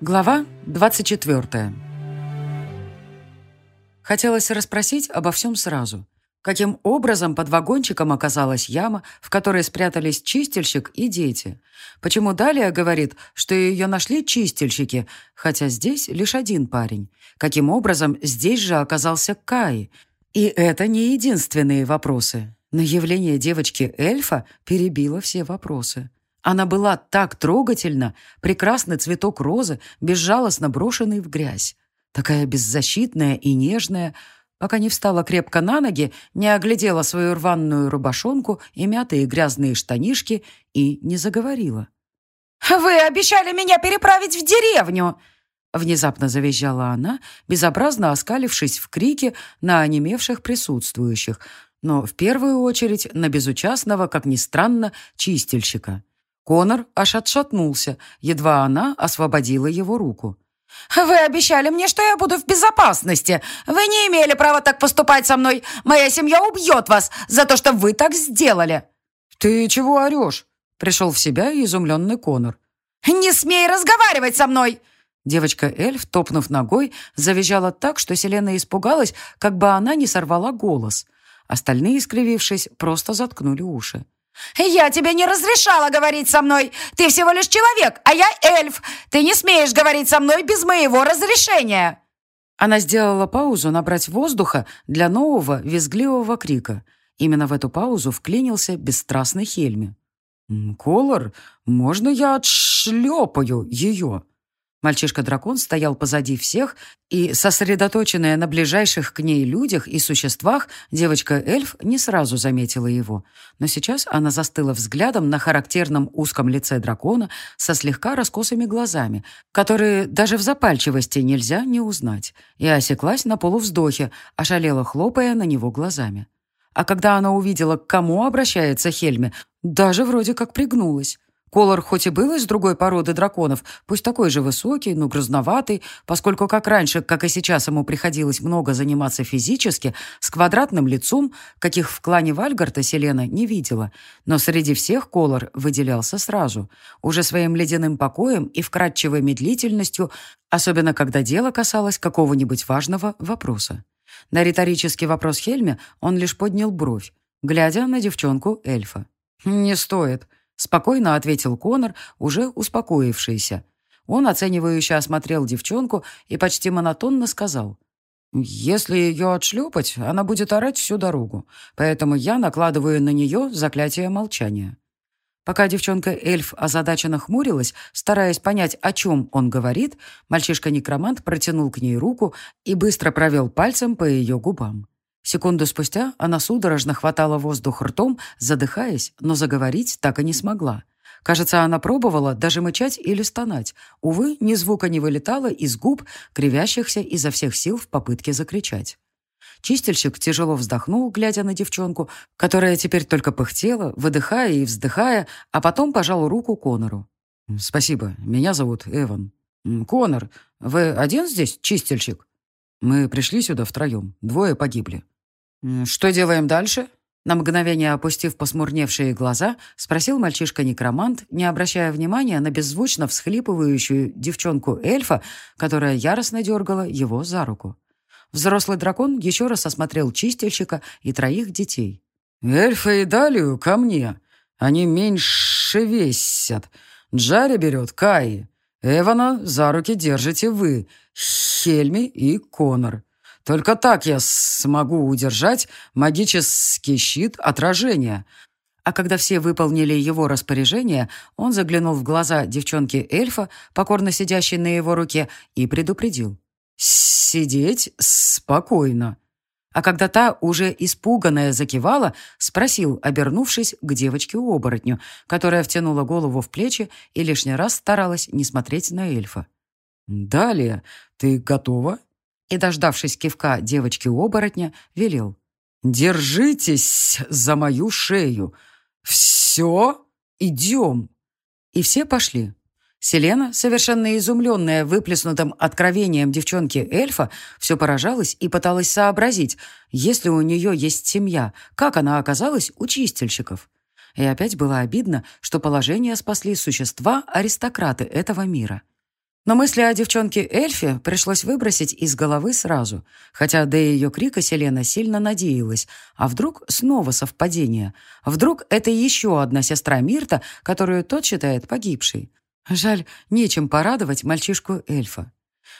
Глава 24. Хотелось расспросить обо всем сразу. Каким образом под вагончиком оказалась яма, в которой спрятались чистильщик и дети? Почему Далия говорит, что ее нашли чистильщики, хотя здесь лишь один парень? Каким образом здесь же оказался Кай? И это не единственные вопросы. Но явление девочки-эльфа перебило все вопросы. Она была так трогательна, прекрасный цветок розы, безжалостно брошенный в грязь. Такая беззащитная и нежная, пока не встала крепко на ноги, не оглядела свою рваную рубашонку и мятые грязные штанишки и не заговорила. «Вы обещали меня переправить в деревню!» Внезапно завизжала она, безобразно оскалившись в крике на онемевших присутствующих, но в первую очередь на безучастного, как ни странно, чистильщика. Конор аж отшатнулся, едва она освободила его руку. «Вы обещали мне, что я буду в безопасности. Вы не имели права так поступать со мной. Моя семья убьет вас за то, что вы так сделали». «Ты чего орешь?» Пришел в себя изумленный Конор. «Не смей разговаривать со мной!» Девочка-эльф, топнув ногой, завизжала так, что Селена испугалась, как бы она не сорвала голос. Остальные, искривившись, просто заткнули уши. «Я тебе не разрешала говорить со мной! Ты всего лишь человек, а я эльф! Ты не смеешь говорить со мной без моего разрешения!» Она сделала паузу набрать воздуха для нового визгливого крика. Именно в эту паузу вклинился бесстрастный Хельми. «Колор, можно я отшлепаю ее?» Мальчишка-дракон стоял позади всех, и, сосредоточенная на ближайших к ней людях и существах, девочка-эльф не сразу заметила его. Но сейчас она застыла взглядом на характерном узком лице дракона со слегка раскосыми глазами, которые даже в запальчивости нельзя не узнать, и осеклась на полувздохе, ошалела, хлопая на него глазами. А когда она увидела, к кому обращается Хельме, даже вроде как пригнулась. Колор хоть и был из другой породы драконов, пусть такой же высокий, но грозноватый, поскольку как раньше, как и сейчас ему приходилось много заниматься физически, с квадратным лицом, каких в клане Вальгарта Селена не видела. Но среди всех Колор выделялся сразу, уже своим ледяным покоем и вкрадчивой медлительностью, особенно когда дело касалось какого-нибудь важного вопроса. На риторический вопрос Хельме он лишь поднял бровь, глядя на девчонку-эльфа. «Не стоит», Спокойно ответил Конор, уже успокоившийся. Он оценивающе осмотрел девчонку и почти монотонно сказал. «Если ее отшлепать, она будет орать всю дорогу, поэтому я накладываю на нее заклятие молчания». Пока девчонка-эльф озадаченно хмурилась, стараясь понять, о чем он говорит, мальчишка-некромант протянул к ней руку и быстро провел пальцем по ее губам. Секунду спустя она судорожно хватала воздух ртом, задыхаясь, но заговорить так и не смогла. Кажется, она пробовала даже мычать или стонать. Увы, ни звука не вылетало из губ, кривящихся изо всех сил в попытке закричать. Чистильщик тяжело вздохнул, глядя на девчонку, которая теперь только пыхтела, выдыхая и вздыхая, а потом пожал руку Конору. «Спасибо, меня зовут Эван». «Конор, вы один здесь, чистильщик?» «Мы пришли сюда втроем, двое погибли». «Что делаем дальше?» На мгновение опустив посмурневшие глаза, спросил мальчишка-некромант, не обращая внимания на беззвучно всхлипывающую девчонку-эльфа, которая яростно дергала его за руку. Взрослый дракон еще раз осмотрел чистильщика и троих детей. «Эльфа и Далию ко мне. Они меньше весят. Джари берет Каи. Эвана за руки держите вы, Хельми и Конор. Только так я смогу удержать магический щит отражения. А когда все выполнили его распоряжение, он заглянул в глаза девчонки-эльфа, покорно сидящей на его руке, и предупредил. «Сидеть спокойно». А когда та, уже испуганная, закивала, спросил, обернувшись к девочке-оборотню, которая втянула голову в плечи и лишний раз старалась не смотреть на эльфа. «Далее, ты готова?» И, дождавшись кивка девочки-оборотня, велел. «Держитесь за мою шею! Все, идем!» И все пошли. Селена, совершенно изумленная выплеснутым откровением девчонки-эльфа, все поражалась и пыталась сообразить, если у нее есть семья, как она оказалась у чистильщиков. И опять было обидно, что положение спасли существа-аристократы этого мира. Но мысли о девчонке Эльфе пришлось выбросить из головы сразу, хотя до ее крика Селена сильно надеялась. А вдруг снова совпадение? Вдруг это еще одна сестра Мирта, которую тот считает погибшей? Жаль, нечем порадовать мальчишку-эльфа.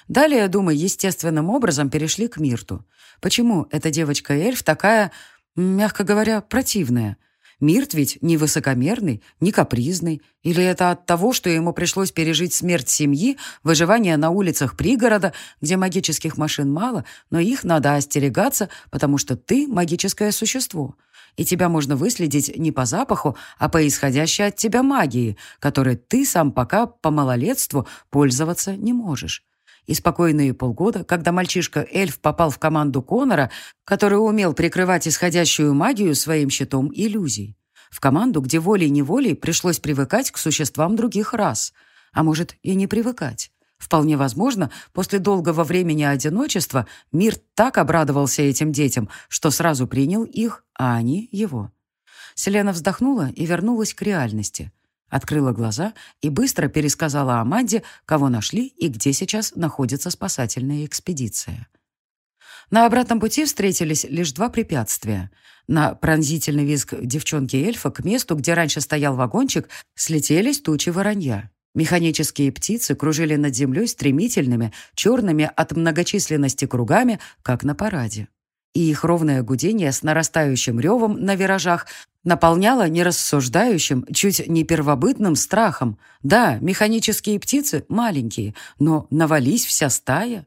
Далее, думаю, естественным образом перешли к Мирту. Почему эта девочка-эльф такая, мягко говоря, противная? Мирт ведь не высокомерный, не капризный. Или это от того, что ему пришлось пережить смерть семьи, выживание на улицах пригорода, где магических машин мало, но их надо остерегаться, потому что ты магическое существо. И тебя можно выследить не по запаху, а по исходящей от тебя магии, которой ты сам пока по малолетству пользоваться не можешь. И спокойные полгода, когда мальчишка-эльф попал в команду Конора, который умел прикрывать исходящую магию своим щитом иллюзий. В команду, где волей-неволей пришлось привыкать к существам других рас. А может, и не привыкать. Вполне возможно, после долгого времени одиночества мир так обрадовался этим детям, что сразу принял их, а они — его. Селена вздохнула и вернулась к реальности. Открыла глаза и быстро пересказала Аманде, кого нашли и где сейчас находится спасательная экспедиция. На обратном пути встретились лишь два препятствия. На пронзительный визг девчонки-эльфа к месту, где раньше стоял вагончик, слетелись тучи воронья. Механические птицы кружили над землей стремительными, черными от многочисленности кругами, как на параде и их ровное гудение с нарастающим ревом на виражах наполняло нерассуждающим, чуть не первобытным страхом. Да, механические птицы маленькие, но навались вся стая.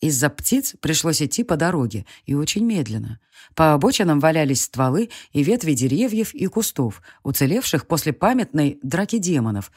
Из-за птиц пришлось идти по дороге, и очень медленно. По обочинам валялись стволы и ветви деревьев и кустов, уцелевших после памятной драки демонов,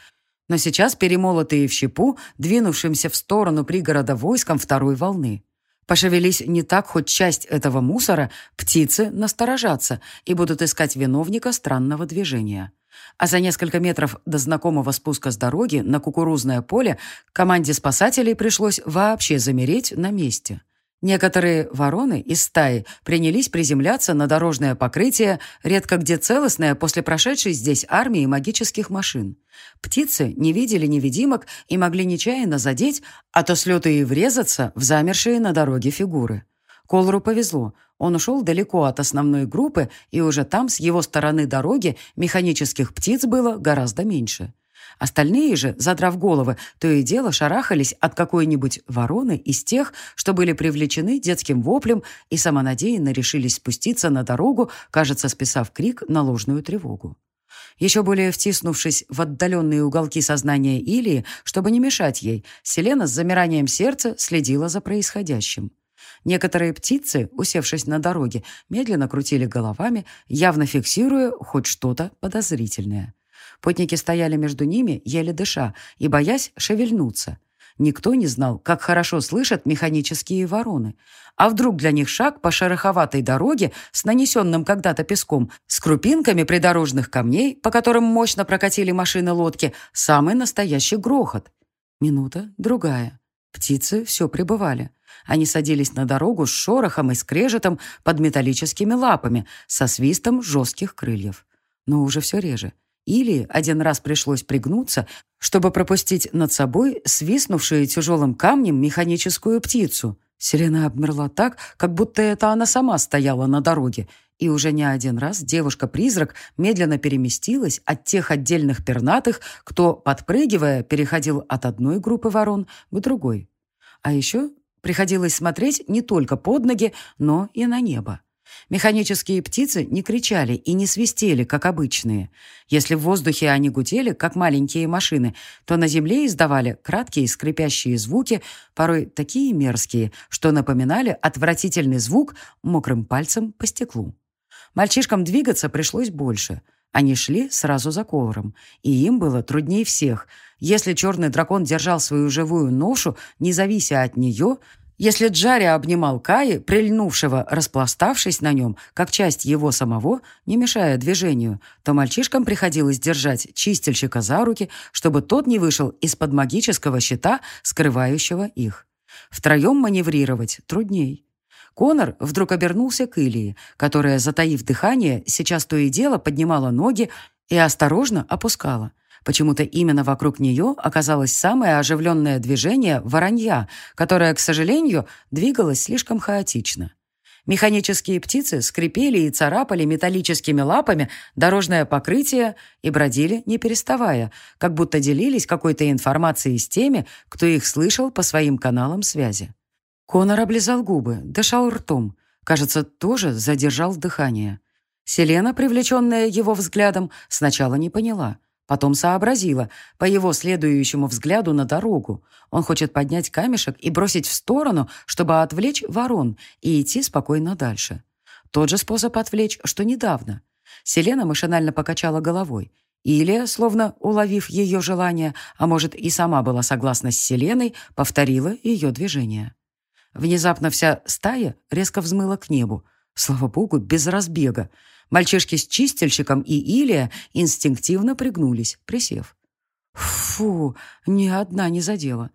но сейчас перемолотые в щепу, двинувшимся в сторону пригорода войском второй волны. Пошевелись не так хоть часть этого мусора, птицы насторожатся и будут искать виновника странного движения. А за несколько метров до знакомого спуска с дороги на кукурузное поле команде спасателей пришлось вообще замереть на месте. Некоторые вороны из стаи принялись приземляться на дорожное покрытие, редко где целостное после прошедшей здесь армии магических машин. Птицы не видели невидимок и могли нечаянно задеть, а то слеты и врезаться в замершие на дороге фигуры. Колору повезло. Он ушел далеко от основной группы, и уже там, с его стороны дороги, механических птиц было гораздо меньше. Остальные же, задрав головы, то и дело шарахались от какой-нибудь вороны из тех, что были привлечены детским воплем и самонадеянно решились спуститься на дорогу, кажется, списав крик на ложную тревогу. Еще более втиснувшись в отдаленные уголки сознания Илии, чтобы не мешать ей, Селена с замиранием сердца следила за происходящим. Некоторые птицы, усевшись на дороге, медленно крутили головами, явно фиксируя хоть что-то подозрительное. Путники стояли между ними, еле дыша, и боясь шевельнуться. Никто не знал, как хорошо слышат механические вороны. А вдруг для них шаг по шероховатой дороге с нанесенным когда-то песком, с крупинками придорожных камней, по которым мощно прокатили машины-лодки, самый настоящий грохот. Минута, другая. Птицы все прибывали. Они садились на дорогу с шорохом и скрежетом под металлическими лапами, со свистом жестких крыльев. Но уже все реже. Или один раз пришлось пригнуться, чтобы пропустить над собой свистнувшую тяжелым камнем механическую птицу. Селена обмерла так, как будто это она сама стояла на дороге, и уже не один раз девушка-призрак медленно переместилась от тех отдельных пернатых, кто, подпрыгивая, переходил от одной группы ворон к другой. А еще приходилось смотреть не только под ноги, но и на небо. Механические птицы не кричали и не свистели, как обычные. Если в воздухе они гудели, как маленькие машины, то на земле издавали краткие скрипящие звуки, порой такие мерзкие, что напоминали отвратительный звук мокрым пальцем по стеклу. Мальчишкам двигаться пришлось больше. Они шли сразу за колором, и им было труднее всех. Если черный дракон держал свою живую ношу, не завися от нее — если Джари обнимал Каи, прильнувшего, распластавшись на нем, как часть его самого, не мешая движению, то мальчишкам приходилось держать чистильщика за руки, чтобы тот не вышел из-под магического щита, скрывающего их. Втроем маневрировать трудней. Конор вдруг обернулся к Илии, которая, затаив дыхание, сейчас то и дело поднимала ноги и осторожно опускала. Почему-то именно вокруг нее оказалось самое оживленное движение воронья, которое, к сожалению, двигалось слишком хаотично. Механические птицы скрипели и царапали металлическими лапами дорожное покрытие и бродили, не переставая, как будто делились какой-то информацией с теми, кто их слышал по своим каналам связи. Конор облизал губы, дышал ртом. Кажется, тоже задержал дыхание. Селена, привлеченная его взглядом, сначала не поняла. Потом сообразила, по его следующему взгляду на дорогу. Он хочет поднять камешек и бросить в сторону, чтобы отвлечь ворон и идти спокойно дальше. Тот же способ отвлечь, что недавно. Селена машинально покачала головой. Или, словно уловив ее желание, а может и сама была согласна с Селеной, повторила ее движение. Внезапно вся стая резко взмыла к небу. Слава богу, без разбега. Мальчишки с чистильщиком и Илия инстинктивно пригнулись, присев. Фу, ни одна не задела.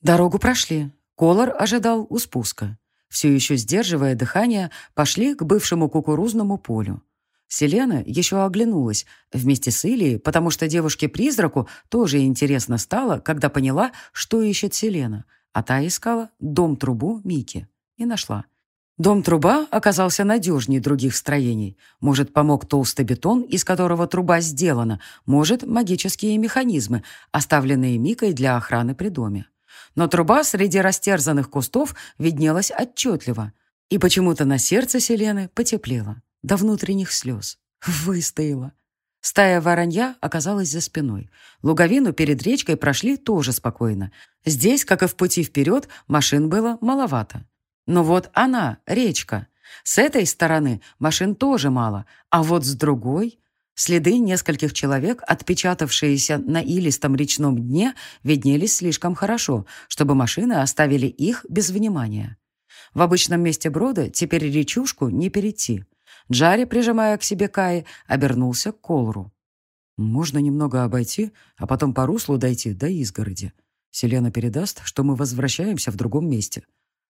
Дорогу прошли. Колор ожидал у спуска. Все еще сдерживая дыхание, пошли к бывшему кукурузному полю. Селена еще оглянулась вместе с Илией, потому что девушке-призраку тоже интересно стало, когда поняла, что ищет Селена, а та искала дом-трубу Мики и нашла. Дом-труба оказался надежнее других строений. Может, помог толстый бетон, из которого труба сделана, может, магические механизмы, оставленные Микой для охраны при доме. Но труба среди растерзанных кустов виднелась отчетливо. И почему-то на сердце Селены потеплело. До внутренних слез. Выстояла. Стая воронья оказалась за спиной. Луговину перед речкой прошли тоже спокойно. Здесь, как и в пути вперед, машин было маловато. Но вот она, речка. С этой стороны машин тоже мало, а вот с другой... Следы нескольких человек, отпечатавшиеся на илистом речном дне, виднелись слишком хорошо, чтобы машины оставили их без внимания. В обычном месте брода теперь речушку не перейти. Джари, прижимая к себе Каи, обернулся к Колру. «Можно немного обойти, а потом по руслу дойти до изгороди. Селена передаст, что мы возвращаемся в другом месте.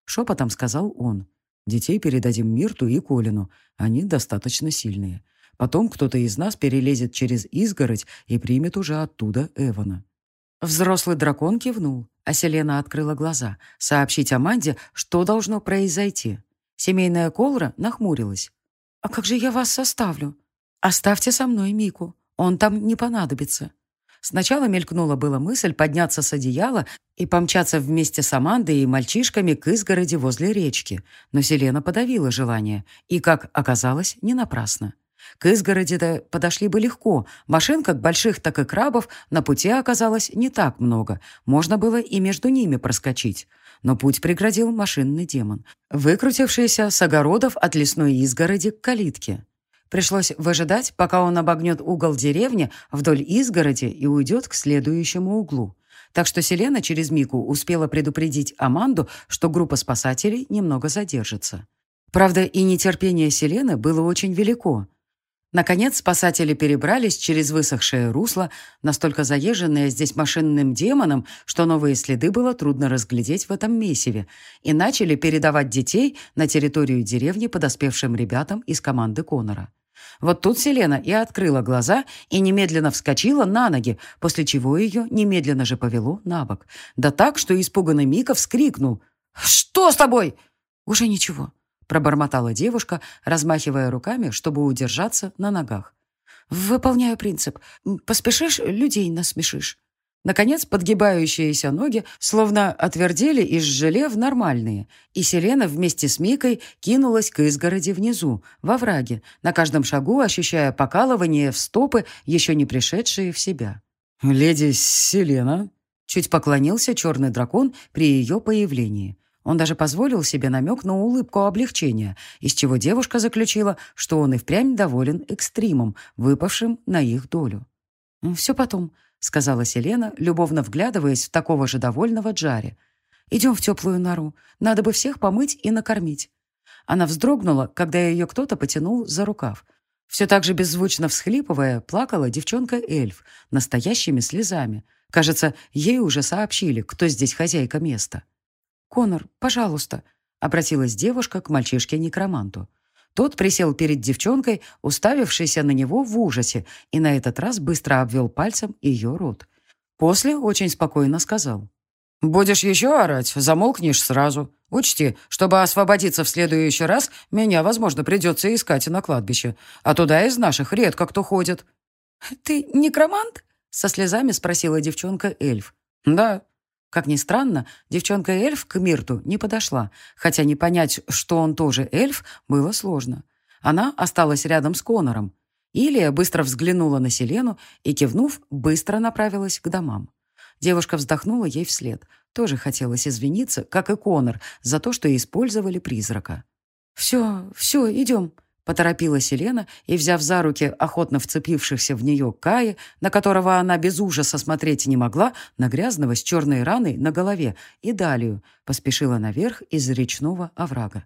Шепотом сказал он. «Детей передадим Мирту и Колину. Они достаточно сильные. Потом кто-то из нас перелезет через изгородь и примет уже оттуда Эвана». Взрослый дракон кивнул, а Селена открыла глаза, сообщить Аманде, что должно произойти. Семейная колра нахмурилась. «А как же я вас оставлю?» «Оставьте со мной Мику. Он там не понадобится». Сначала мелькнула была мысль подняться с одеяла и помчаться вместе с Амандой и мальчишками к изгороди возле речки, но Селена подавила желание, и, как оказалось, не напрасно. К изгороди-то подошли бы легко. Машин, как больших, так и крабов, на пути оказалось не так много. Можно было и между ними проскочить. Но путь преградил машинный демон, выкрутившийся с огородов от лесной изгороди к калитке. Пришлось выжидать, пока он обогнет угол деревни вдоль изгороди и уйдет к следующему углу. Так что Селена через Мику успела предупредить Аманду, что группа спасателей немного задержится. Правда, и нетерпение Селены было очень велико. Наконец, спасатели перебрались через высохшее русло, настолько заезженное здесь машинным демоном, что новые следы было трудно разглядеть в этом месиве, и начали передавать детей на территорию деревни подоспевшим ребятам из команды Конора. Вот тут Селена и открыла глаза и немедленно вскочила на ноги, после чего ее немедленно же повело на бок. Да так, что испуганный Мика вскрикнул. «Что с тобой?» «Уже ничего», — пробормотала девушка, размахивая руками, чтобы удержаться на ногах. «Выполняю принцип. Поспешишь — людей насмешишь». Наконец, подгибающиеся ноги словно отвердели из желе в нормальные, и Селена вместе с Микой кинулась к изгороди внизу, во враге, на каждом шагу ощущая покалывание в стопы, еще не пришедшие в себя. «Леди Селена», — чуть поклонился черный дракон при ее появлении. Он даже позволил себе намек на улыбку облегчения, из чего девушка заключила, что он и впрямь доволен экстримом, выпавшим на их долю. «Все потом», сказала Селена, любовно вглядываясь в такого же довольного Джари. «Идем в теплую нору. Надо бы всех помыть и накормить». Она вздрогнула, когда ее кто-то потянул за рукав. Все так же беззвучно всхлипывая, плакала девчонка-эльф, настоящими слезами. Кажется, ей уже сообщили, кто здесь хозяйка места. «Конор, пожалуйста», — обратилась девушка к мальчишке-некроманту. Тот присел перед девчонкой, уставившейся на него в ужасе, и на этот раз быстро обвел пальцем ее рот. После очень спокойно сказал. «Будешь еще орать, замолкнешь сразу. Учти, чтобы освободиться в следующий раз, меня, возможно, придется искать на кладбище. А туда из наших редко кто ходит». «Ты некромант?» — со слезами спросила девчонка-эльф. «Да». Как ни странно, девчонка-эльф к Мирту не подошла, хотя не понять, что он тоже эльф, было сложно. Она осталась рядом с Конором. Илия быстро взглянула на Селену и, кивнув, быстро направилась к домам. Девушка вздохнула ей вслед. Тоже хотелось извиниться, как и Конор, за то, что использовали призрака. «Все, все, идем», — поторопила Селена и, взяв за руки охотно вцепившихся в нее Каи, на которого она без ужаса смотреть не могла, на грязного с черной раной на голове и Далию, поспешила наверх из речного оврага.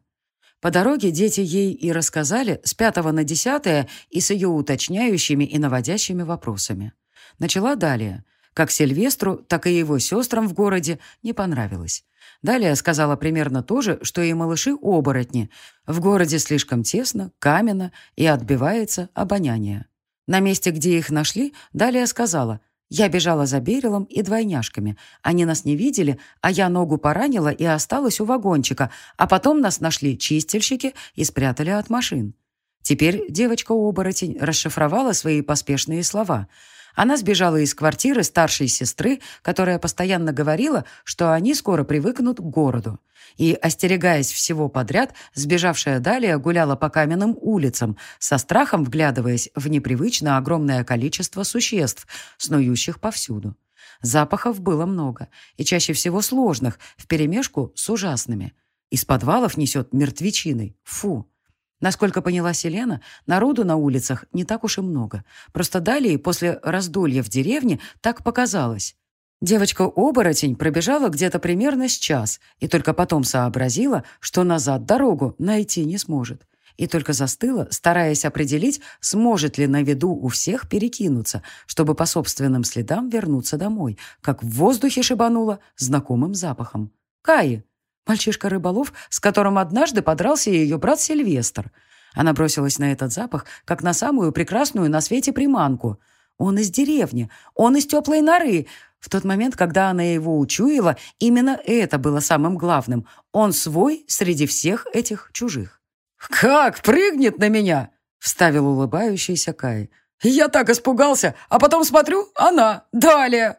По дороге дети ей и рассказали с пятого на десятое и с ее уточняющими и наводящими вопросами. Начала далее. Как Сильвестру, так и его сестрам в городе не понравилось. Далее сказала примерно то же, что и малыши-оборотни. В городе слишком тесно, каменно и отбивается обоняние. На месте, где их нашли, Далее сказала, «Я бежала за Берилом и двойняшками. Они нас не видели, а я ногу поранила и осталась у вагончика, а потом нас нашли чистильщики и спрятали от машин». Теперь девочка-оборотень расшифровала свои поспешные слова – она сбежала из квартиры старшей сестры, которая постоянно говорила, что они скоро привыкнут к городу. И, остерегаясь всего подряд, сбежавшая далее гуляла по каменным улицам, со страхом вглядываясь в непривычно огромное количество существ, снующих повсюду. Запахов было много, и чаще всего сложных, вперемешку с ужасными. Из подвалов несет мертвечиной. Фу! Насколько поняла Селена, народу на улицах не так уж и много. Просто далее, после раздолья в деревне, так показалось. Девочка-оборотень пробежала где-то примерно с час и только потом сообразила, что назад дорогу найти не сможет. И только застыла, стараясь определить, сможет ли на виду у всех перекинуться, чтобы по собственным следам вернуться домой, как в воздухе шибануло знакомым запахом. Каи. Мальчишка-рыболов, с которым однажды подрался ее брат Сильвестр. Она бросилась на этот запах, как на самую прекрасную на свете приманку. Он из деревни, он из теплой норы. В тот момент, когда она его учуяла, именно это было самым главным. Он свой среди всех этих чужих. «Как прыгнет на меня!» — вставил улыбающийся Кай. «Я так испугался, а потом смотрю, она, далее!»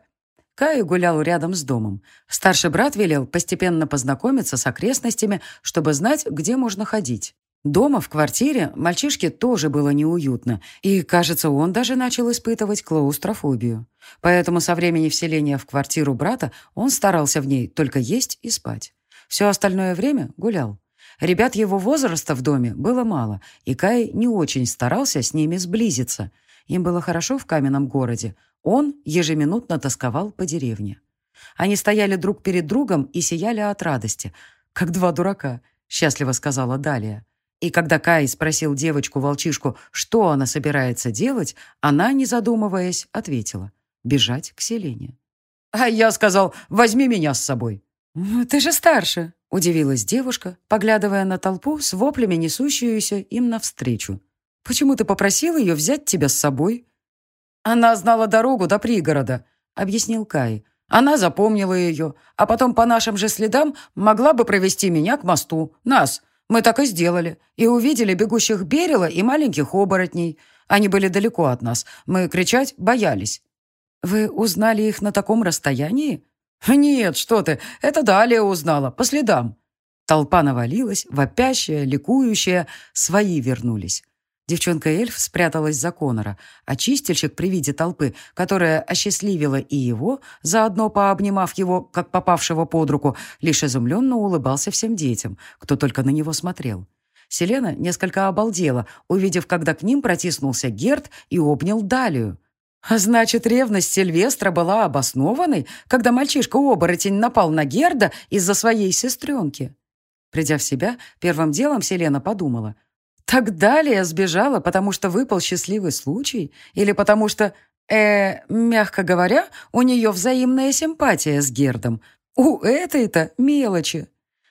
Кай гулял рядом с домом. Старший брат велел постепенно познакомиться с окрестностями, чтобы знать, где можно ходить. Дома, в квартире, мальчишке тоже было неуютно, и, кажется, он даже начал испытывать клаустрофобию. Поэтому со времени вселения в квартиру брата он старался в ней только есть и спать. Все остальное время гулял. Ребят его возраста в доме было мало, и Кай не очень старался с ними сблизиться. Им было хорошо в каменном городе, он ежеминутно тосковал по деревне. Они стояли друг перед другом и сияли от радости, как два дурака, счастливо сказала Далия. И когда Кай спросил девочку-волчишку, что она собирается делать, она, не задумываясь, ответила — бежать к Селене. «А я сказал, возьми меня с собой». «Ты же старше», — удивилась девушка, поглядывая на толпу с воплями, несущуюся им навстречу. «Почему ты попросил ее взять тебя с собой?» «Она знала дорогу до пригорода», — объяснил Кай. «Она запомнила ее, а потом по нашим же следам могла бы провести меня к мосту. Нас. Мы так и сделали. И увидели бегущих Берила и маленьких оборотней. Они были далеко от нас. Мы кричать боялись». «Вы узнали их на таком расстоянии?» «Нет, что ты, это далее узнала, по следам». Толпа навалилась, вопящая, ликующая, свои вернулись. Девчонка-эльф спряталась за Конора, а чистильщик при виде толпы, которая осчастливила и его, заодно пообнимав его, как попавшего под руку, лишь изумленно улыбался всем детям, кто только на него смотрел. Селена несколько обалдела, увидев, когда к ним протиснулся Герд и обнял Далию. А значит, ревность Сильвестра была обоснованной, когда мальчишка-оборотень напал на Герда из-за своей сестренки. Придя в себя, первым делом Селена подумала — так далее сбежала, потому что выпал счастливый случай? Или потому что, э, мягко говоря, у нее взаимная симпатия с Гердом? У этой-то мелочи.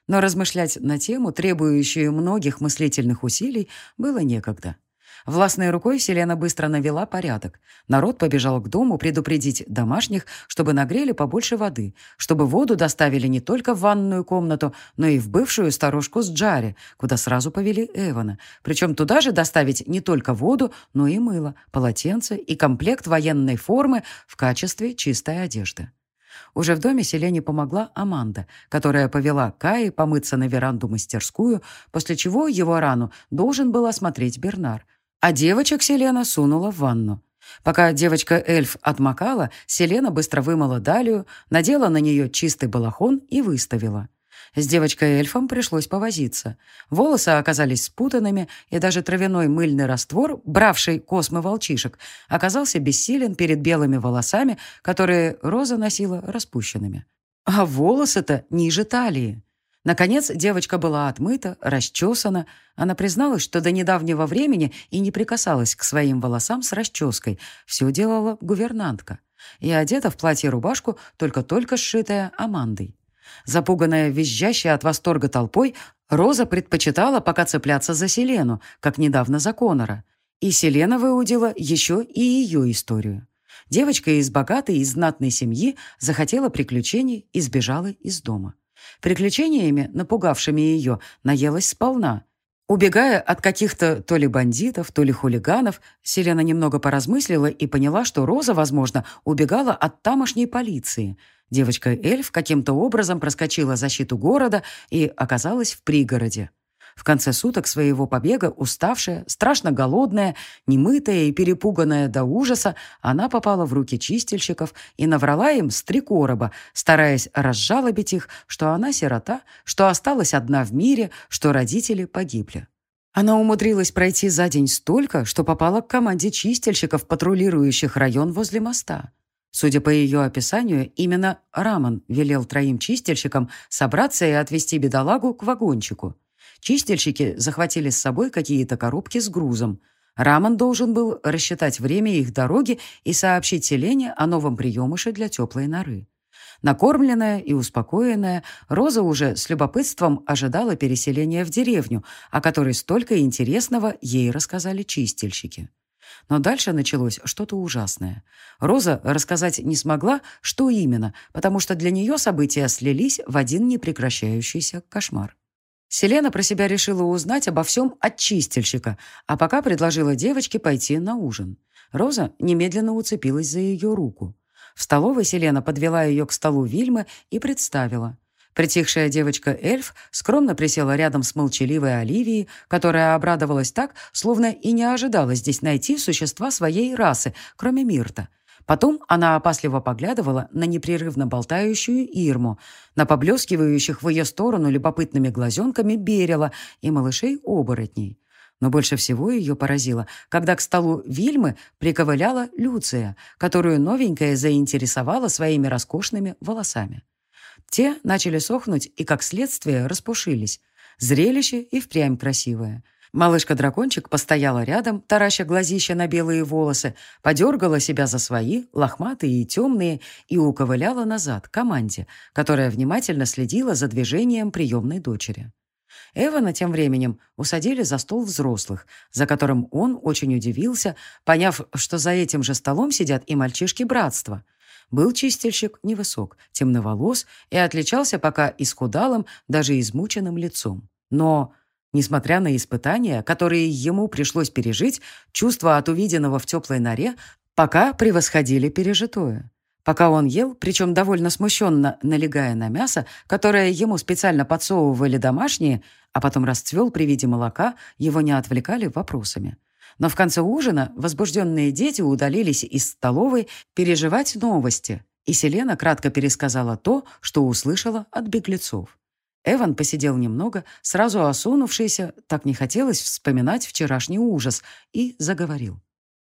Но размышлять на тему, требующую многих мыслительных усилий, было некогда. Властной рукой Селена быстро навела порядок. Народ побежал к дому предупредить домашних, чтобы нагрели побольше воды, чтобы воду доставили не только в ванную комнату, но и в бывшую сторожку с Джари, куда сразу повели Эвана. Причем туда же доставить не только воду, но и мыло, полотенце и комплект военной формы в качестве чистой одежды. Уже в доме Селене помогла Аманда, которая повела Каи помыться на веранду-мастерскую, после чего его рану должен был осмотреть Бернар – а девочек Селена сунула в ванну. Пока девочка-эльф отмокала, Селена быстро вымыла Далию, надела на нее чистый балахон и выставила. С девочкой-эльфом пришлось повозиться. Волосы оказались спутанными, и даже травяной мыльный раствор, бравший космы волчишек, оказался бессилен перед белыми волосами, которые Роза носила распущенными. А волосы-то ниже талии. Наконец девочка была отмыта, расчесана. Она призналась, что до недавнего времени и не прикасалась к своим волосам с расческой. Все делала гувернантка. И одета в платье-рубашку, только-только сшитая Амандой. Запуганная, визжащая от восторга толпой, Роза предпочитала пока цепляться за Селену, как недавно за Конора. И Селена выудила еще и ее историю. Девочка из богатой и знатной семьи захотела приключений и сбежала из дома. Приключениями, напугавшими ее, наелась сполна. Убегая от каких-то то ли бандитов, то ли хулиганов, Селена немного поразмыслила и поняла, что Роза, возможно, убегала от тамошней полиции. Девочка-эльф каким-то образом проскочила защиту города и оказалась в пригороде. В конце суток своего побега, уставшая, страшно голодная, немытая и перепуганная до ужаса, она попала в руки чистильщиков и наврала им с три короба, стараясь разжалобить их, что она сирота, что осталась одна в мире, что родители погибли. Она умудрилась пройти за день столько, что попала к команде чистильщиков, патрулирующих район возле моста. Судя по ее описанию, именно Раман велел троим чистильщикам собраться и отвезти бедолагу к вагончику. Чистильщики захватили с собой какие-то коробки с грузом. Раман должен был рассчитать время их дороги и сообщить Селене о новом приемыше для теплой норы. Накормленная и успокоенная, Роза уже с любопытством ожидала переселения в деревню, о которой столько интересного ей рассказали чистильщики. Но дальше началось что-то ужасное. Роза рассказать не смогла, что именно, потому что для нее события слились в один непрекращающийся кошмар. Селена про себя решила узнать обо всем от чистильщика, а пока предложила девочке пойти на ужин. Роза немедленно уцепилась за ее руку. В столовой Селена подвела ее к столу Вильмы и представила. Притихшая девочка-эльф скромно присела рядом с молчаливой Оливией, которая обрадовалась так, словно и не ожидала здесь найти существа своей расы, кроме Мирта. Потом она опасливо поглядывала на непрерывно болтающую Ирму, на поблескивающих в ее сторону любопытными глазенками Берила и малышей-оборотней. Но больше всего ее поразило, когда к столу Вильмы приковыляла Люция, которую новенькая заинтересовала своими роскошными волосами. Те начали сохнуть и, как следствие, распушились. Зрелище и впрямь красивое — Малышка-дракончик постояла рядом, тараща глазища на белые волосы, подергала себя за свои, лохматые и темные, и уковыляла назад, к команде, которая внимательно следила за движением приемной дочери. Эвана тем временем усадили за стол взрослых, за которым он очень удивился, поняв, что за этим же столом сидят и мальчишки братства. Был чистильщик невысок, темноволос и отличался пока исхудалым, даже измученным лицом. Но Несмотря на испытания, которые ему пришлось пережить, чувства от увиденного в теплой норе пока превосходили пережитое. Пока он ел, причем довольно смущенно налегая на мясо, которое ему специально подсовывали домашние, а потом расцвел при виде молока, его не отвлекали вопросами. Но в конце ужина возбужденные дети удалились из столовой переживать новости, и Селена кратко пересказала то, что услышала от беглецов. Эван посидел немного, сразу осунувшийся, так не хотелось вспоминать вчерашний ужас, и заговорил.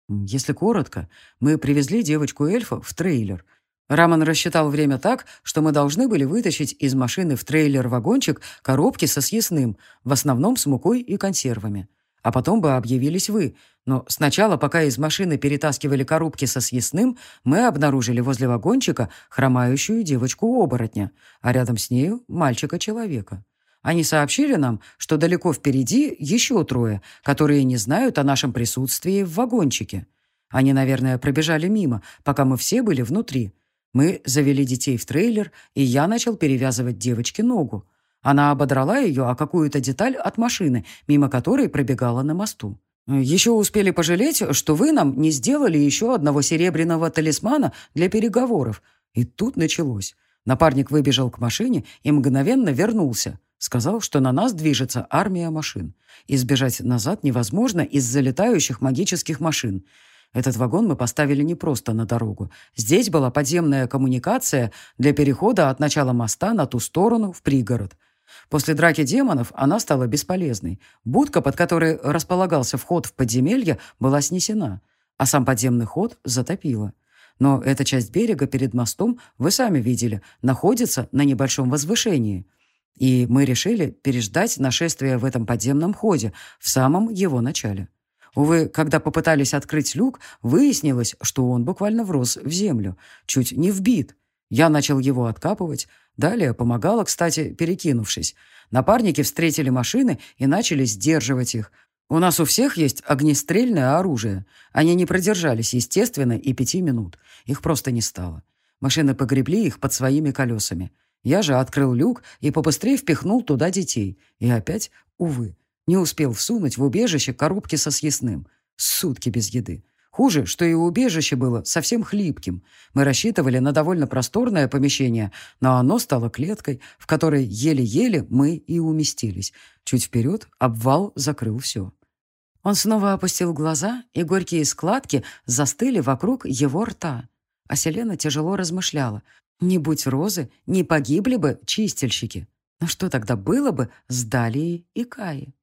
«Если коротко, мы привезли девочку-эльфа в трейлер. Раман рассчитал время так, что мы должны были вытащить из машины в трейлер-вагончик коробки со съестным, в основном с мукой и консервами. А потом бы объявились вы. Но сначала, пока из машины перетаскивали коробки со съестным, мы обнаружили возле вагончика хромающую девочку-оборотня, а рядом с нею мальчика-человека. Они сообщили нам, что далеко впереди еще трое, которые не знают о нашем присутствии в вагончике. Они, наверное, пробежали мимо, пока мы все были внутри. Мы завели детей в трейлер, и я начал перевязывать девочке ногу. Она ободрала ее о какую-то деталь от машины, мимо которой пробегала на мосту. Еще успели пожалеть, что вы нам не сделали еще одного серебряного талисмана для переговоров. И тут началось. Напарник выбежал к машине и мгновенно вернулся. Сказал, что на нас движется армия машин. Избежать назад невозможно из-за летающих магических машин. Этот вагон мы поставили не просто на дорогу. Здесь была подземная коммуникация для перехода от начала моста на ту сторону в пригород. После драки демонов она стала бесполезной. Будка, под которой располагался вход в подземелье, была снесена, а сам подземный ход затопило. Но эта часть берега перед мостом, вы сами видели, находится на небольшом возвышении. И мы решили переждать нашествие в этом подземном ходе, в самом его начале. Увы, когда попытались открыть люк, выяснилось, что он буквально врос в землю, чуть не вбит. Я начал его откапывать. Далее помогала, кстати, перекинувшись. Напарники встретили машины и начали сдерживать их. У нас у всех есть огнестрельное оружие. Они не продержались, естественно, и пяти минут. Их просто не стало. Машины погребли их под своими колесами. Я же открыл люк и побыстрее впихнул туда детей. И опять, увы, не успел всунуть в убежище коробки со съестным. Сутки без еды. Хуже, что и убежище было совсем хлипким. Мы рассчитывали на довольно просторное помещение, но оно стало клеткой, в которой еле-еле мы и уместились. Чуть вперед обвал закрыл все. Он снова опустил глаза, и горькие складки застыли вокруг его рта. А Селена тяжело размышляла. Не будь розы, не погибли бы чистильщики. Но что тогда было бы с Далией и Каей?